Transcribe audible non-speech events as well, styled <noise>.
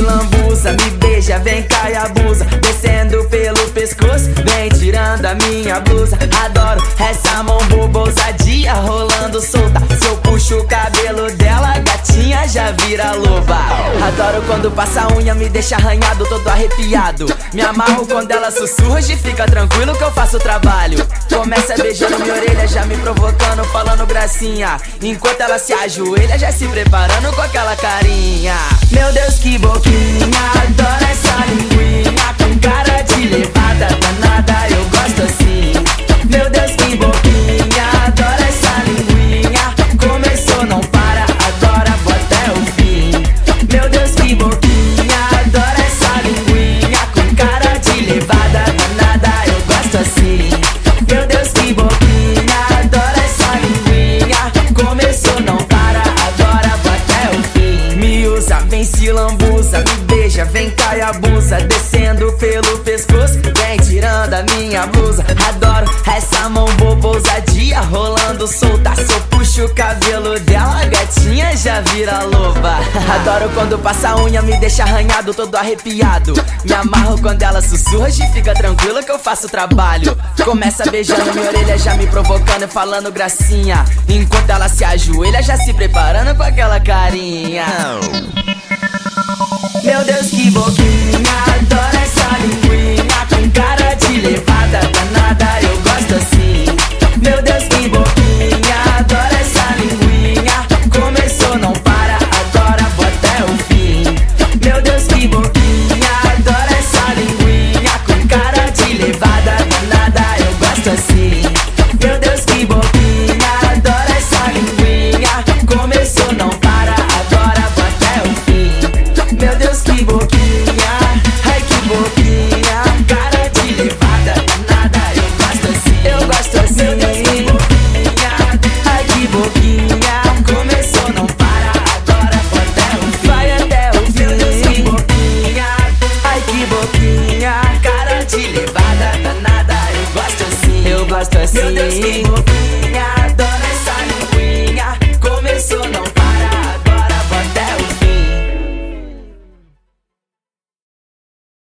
lambuza, me beija, vem cá e abusa. Descendo pelo pescoço, vem tirando a minha blusa. Adoro essa mão boba, ousadia, rolando solta. Se eu puxo o cabelo dela, gatinha já vira loba. Adoro quando passa a unha, me deixa arranhado, todo arrepiado. Me amarro quando ela sussurra, e fica tranquilo que eu faço o trabalho. Começa beijando minha orelha, já me provocando, falando gracinha. Enquanto ela se ajoelha, já se preparando com aquela carinha. Meu Deus, beija, vem cá e abusa. Descendo pelo pescoço, vem tirando a minha blusa. Adoro essa mão boba, ousadia, rolando solta. Se eu puxo o cabelo dela, gatinha já vira loba. <laughs> Adoro quando passa a unha, me deixa arranhado, todo arrepiado. Me amarro quando ela sussurra, e fica tranquilo que eu faço o trabalho. Começa beijando minha orelha, já me provocando, falando gracinha. Enquanto ela se ajoelha, já se preparando com aquela carinha. Meu Deus, que boquinha, adoro essa linguinha. Com cara de levada danada, eu gosto assim. Meu Deus, que boquinha, adoro essa linguinha. Começou, não para, agora vou até o fim. Meu Deus, que boquinha, adoro essa linguinha. Com cara de levada danada, eu gosto assim más tú.